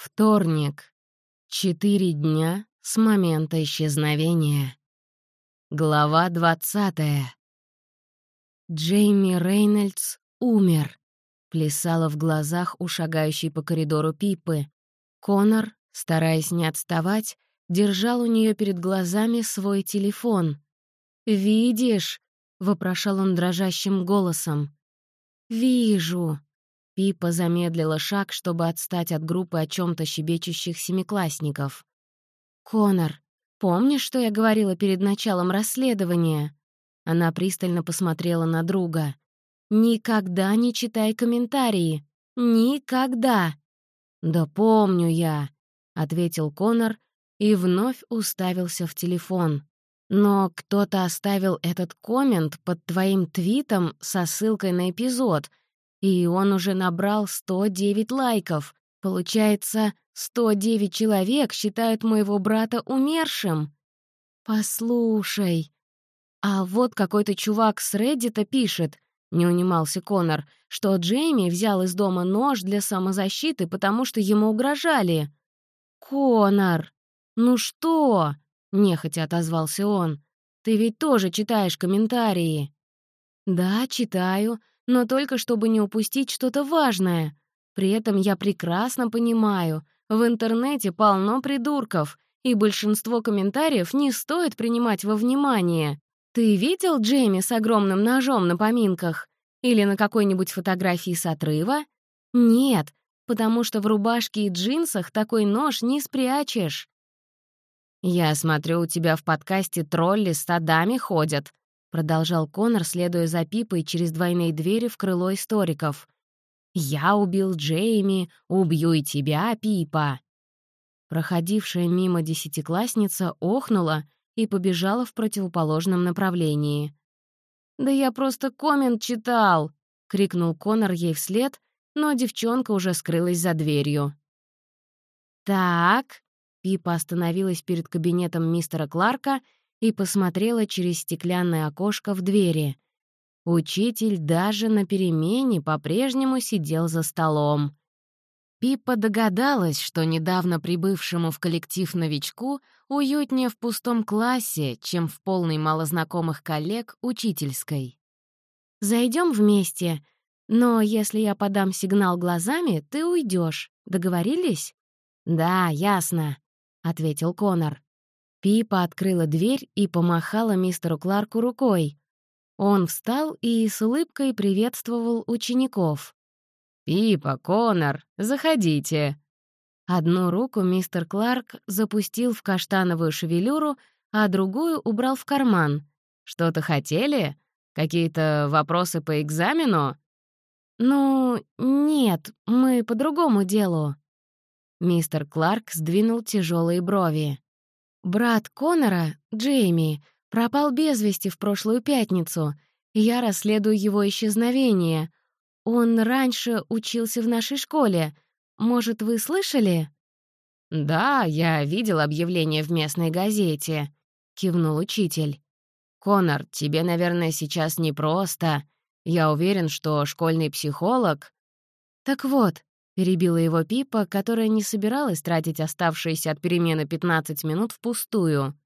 Вторник. Четыре дня с момента исчезновения. Глава двадцатая. Джейми Рейнольдс умер. Плясала в глазах у шагающей по коридору Пипы. Конор, стараясь не отставать, держал у нее перед глазами свой телефон. «Видишь?» — вопрошал он дрожащим голосом. «Вижу», Пипа замедлила шаг, чтобы отстать от группы о чем то щебечущих семиклассников. «Конор, помнишь, что я говорила перед началом расследования?» Она пристально посмотрела на друга. «Никогда не читай комментарии. Никогда!» «Да помню я», — ответил Конор и вновь уставился в телефон. «Но кто-то оставил этот коммент под твоим твитом со ссылкой на эпизод — и он уже набрал 109 лайков. Получается, 109 человек считают моего брата умершим. Послушай. А вот какой-то чувак с Реддита пишет, не унимался Конор, что Джейми взял из дома нож для самозащиты, потому что ему угрожали. «Конор, ну что?» — нехотя отозвался он. «Ты ведь тоже читаешь комментарии». «Да, читаю, но только чтобы не упустить что-то важное. При этом я прекрасно понимаю, в интернете полно придурков, и большинство комментариев не стоит принимать во внимание. Ты видел Джейми с огромным ножом на поминках? Или на какой-нибудь фотографии с отрыва? Нет, потому что в рубашке и джинсах такой нож не спрячешь. «Я смотрю, у тебя в подкасте тролли стадами ходят», — продолжал Конор, следуя за Пипой через двойные двери в крыло историков. «Я убил Джейми, убью и тебя, Пипа!» Проходившая мимо десятиклассница охнула и побежала в противоположном направлении. «Да я просто коммент читал!» — крикнул Конор ей вслед, но девчонка уже скрылась за дверью. «Так...» — Пипа остановилась перед кабинетом мистера Кларка — и посмотрела через стеклянное окошко в двери. Учитель даже на перемене по-прежнему сидел за столом. Пиппа догадалась, что недавно прибывшему в коллектив новичку уютнее в пустом классе, чем в полной малознакомых коллег учительской. Зайдем вместе, но если я подам сигнал глазами, ты уйдешь. Договорились?» «Да, ясно», — ответил Конор. Пипа открыла дверь и помахала мистеру Кларку рукой. Он встал и с улыбкой приветствовал учеников. «Пипа, Конор, заходите!» Одну руку мистер Кларк запустил в каштановую шевелюру, а другую убрал в карман. «Что-то хотели? Какие-то вопросы по экзамену?» «Ну, нет, мы по другому делу». Мистер Кларк сдвинул тяжелые брови. Брат Конора, Джейми, пропал без вести в прошлую пятницу. Я расследую его исчезновение. Он раньше учился в нашей школе. Может, вы слышали?» «Да, я видел объявление в местной газете», — кивнул учитель. «Конор, тебе, наверное, сейчас непросто. Я уверен, что школьный психолог...» «Так вот, Перебила его Пипа, которая не собиралась тратить оставшиеся от перемены 15 минут впустую.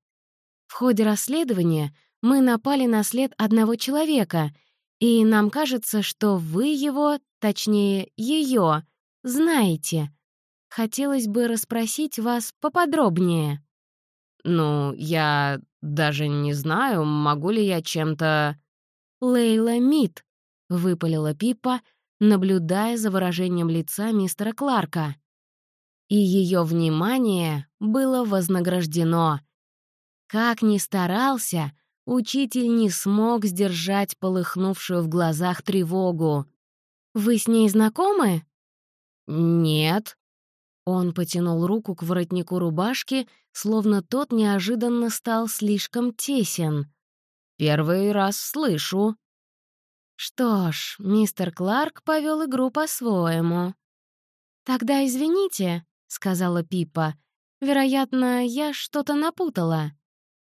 «В ходе расследования мы напали на след одного человека, и нам кажется, что вы его, точнее, ее, знаете. Хотелось бы расспросить вас поподробнее». «Ну, я даже не знаю, могу ли я чем-то...» «Лейла Мид», — выпалила Пипа, наблюдая за выражением лица мистера Кларка. И ее внимание было вознаграждено. Как ни старался, учитель не смог сдержать полыхнувшую в глазах тревогу. «Вы с ней знакомы?» «Нет». Он потянул руку к воротнику рубашки, словно тот неожиданно стал слишком тесен. «Первый раз слышу». Что ж, мистер Кларк повел игру по-своему. «Тогда извините», — сказала Пипа. «Вероятно, я что-то напутала».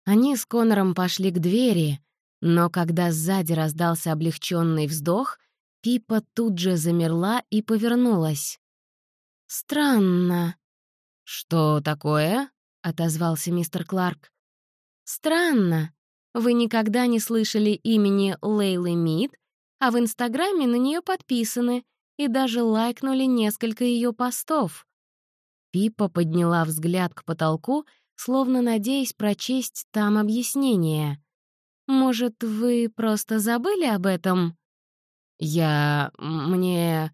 Они с Конором пошли к двери, но когда сзади раздался облегченный вздох, Пипа тут же замерла и повернулась. «Странно», «Что такое?» — отозвался мистер Кларк. «Странно. Вы никогда не слышали имени Лейлы Мид, а в Инстаграме на нее подписаны и даже лайкнули несколько ее постов». Пипа подняла взгляд к потолку, словно надеясь прочесть там объяснение. «Может, вы просто забыли об этом?» «Я... мне...»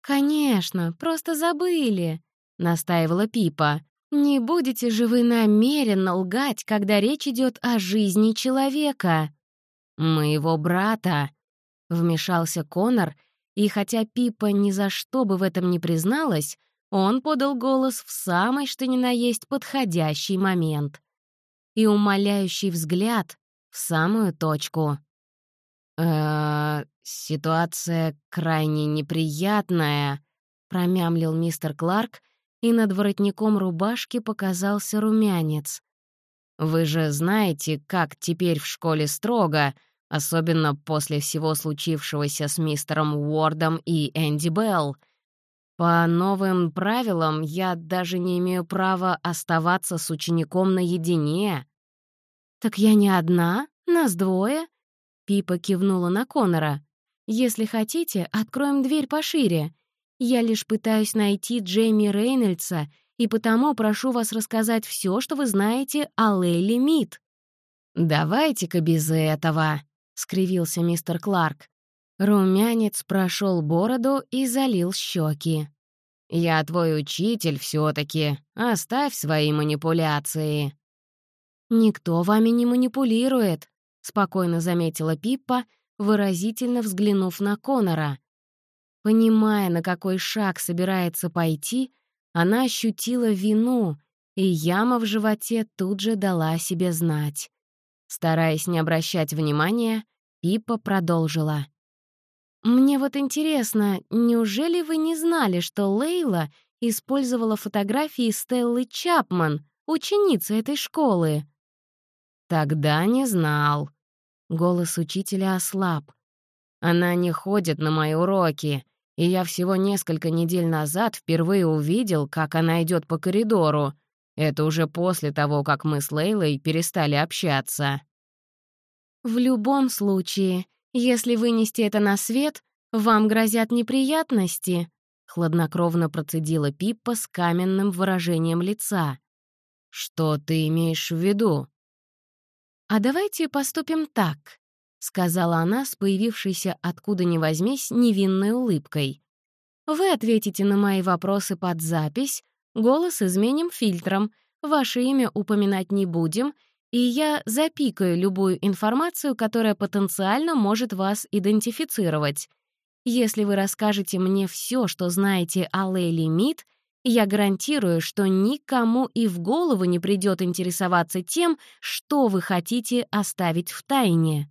«Конечно, просто забыли», — настаивала Пипа. «Не будете же вы намеренно лгать, когда речь идет о жизни человека?» «Моего брата», — вмешался Конор, и хотя Пипа ни за что бы в этом не призналась, он подал голос в самый что ни на есть подходящий момент. И умоляющий взгляд в самую точку. э ситуация крайне неприятная», — промямлил мистер Кларк, и над воротником рубашки показался румянец. «Вы же знаете, как теперь в школе строго, особенно после всего случившегося с мистером Уордом и Энди Белл. По новым правилам я даже не имею права оставаться с учеником наедине». «Так я не одна, нас двое», — Пипа кивнула на Конора. «Если хотите, откроем дверь пошире. Я лишь пытаюсь найти Джейми Рейнольдса, и потому прошу вас рассказать все, что вы знаете о Лейли Мид». «Давайте-ка без этого», — скривился мистер Кларк. Румянец прошел бороду и залил щеки. «Я твой учитель все таки Оставь свои манипуляции». «Никто вами не манипулирует», — спокойно заметила Пиппа, выразительно взглянув на Конора. Понимая, на какой шаг собирается пойти, она ощутила вину, и яма в животе тут же дала себе знать. Стараясь не обращать внимания, Пипа продолжила. «Мне вот интересно, неужели вы не знали, что Лейла использовала фотографии Стеллы Чапман, ученицы этой школы?» «Тогда не знал». Голос учителя ослаб. «Она не ходит на мои уроки, и я всего несколько недель назад впервые увидел, как она идет по коридору. Это уже после того, как мы с Лейлой перестали общаться. «В любом случае, если вынести это на свет, вам грозят неприятности», — хладнокровно процедила Пиппа с каменным выражением лица. «Что ты имеешь в виду?» «А давайте поступим так. — сказала она с появившейся откуда ни возьмись невинной улыбкой. «Вы ответите на мои вопросы под запись, голос изменим фильтром, ваше имя упоминать не будем, и я запикаю любую информацию, которая потенциально может вас идентифицировать. Если вы расскажете мне все, что знаете о Лейли Мид, я гарантирую, что никому и в голову не придет интересоваться тем, что вы хотите оставить в тайне.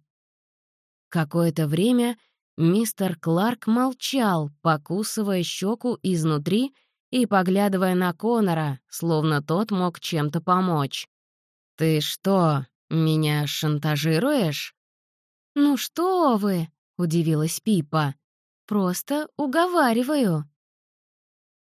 Какое-то время мистер Кларк молчал, покусывая щеку изнутри и поглядывая на Конора, словно тот мог чем-то помочь. «Ты что, меня шантажируешь?» «Ну что вы!» — удивилась Пипа. «Просто уговариваю».